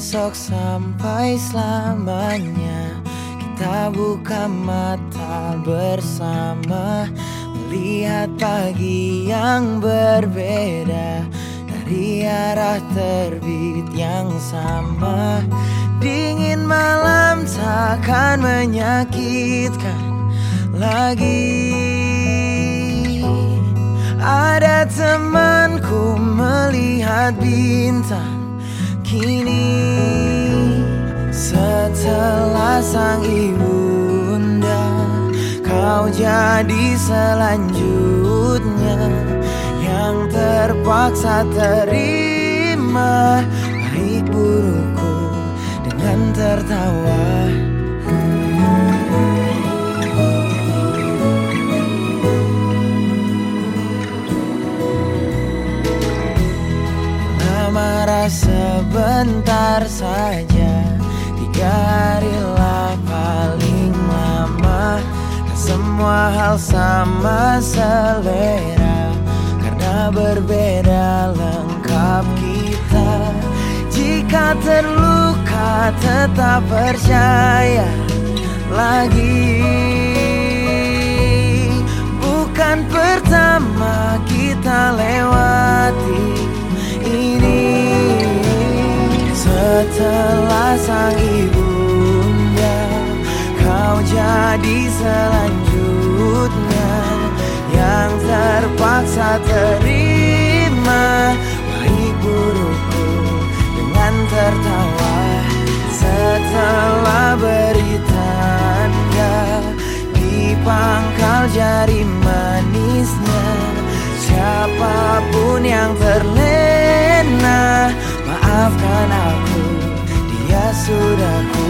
esok sampai selamanya Kita buka mata bersama Melihat pagi yang berbeda Dari arah terbit yang sama. Dingin malam takkan menyakitkan lagi. Ada temanku melihat bintang Kini setelah sang ibunda Kau jadi selanjutnya. Yang terpaksa terima Baik burukku dengan tertawa sebentar saja. Tiga hari lah paling lama. Dan semua hal sama selera. Karena berbeda lengkap kita. Jika terluka tetap percaya lagi sang ibunda. Kau jadi selanjutnya Yang terpaksa terima. Baik burukku dengan tertawa Setelah beri tanda Di pangkal jari manisnya Siapa pun yang terlena sudah ku